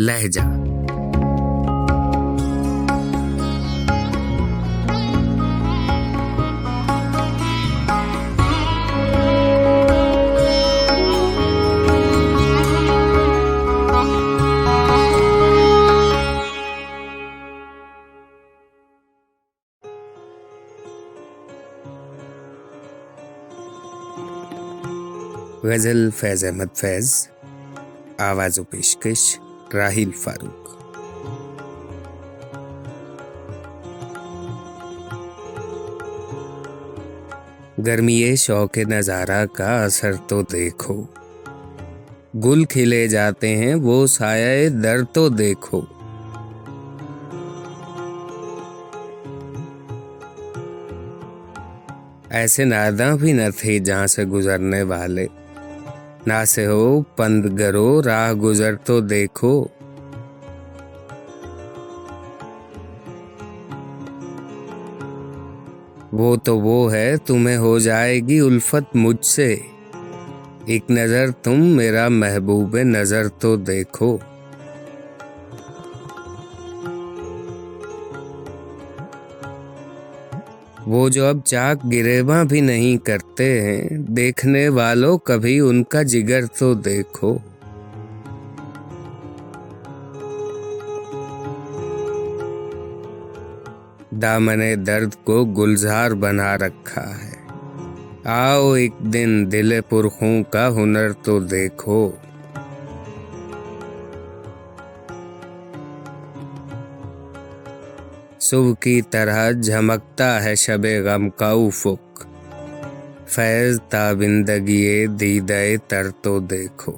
لہجہ۔ غزل فیض احمد فیض آواز و پیشکش۔ راہیل فاروق۔ گرمی شوق نظارہ کا اثر تو دیکھو۔ گل کھلے جاتے ہیں، وہ سایہ در تو دیکھو۔ ایسے ناداں بھی نہ تھے جہاں سے گزرنے والے۔ نہ سے ہو پند گرو راہ گزر تو دیکھو۔ وہ تو وہ ہے، تمہیں ہو جائے گی الفت مجھ سے۔ ایک نظر تم میرا محبوب نظر تو دیکھو۔ وہ جو اب چاک گریباں بھی نہیں کرتے ہیں، دیکھنے والوں کبھی ان کا جگر تو دیکھو۔ دامن درد کو گلزار بنا رکھا ہے۔ آؤ ایک دن دل پرخوں کا ہنر تو دیکھو۔ صبح کی طرح جھمکتا ہے شب غم کا افق۔ فیض تابندگی دیدے تر تو دیکھو۔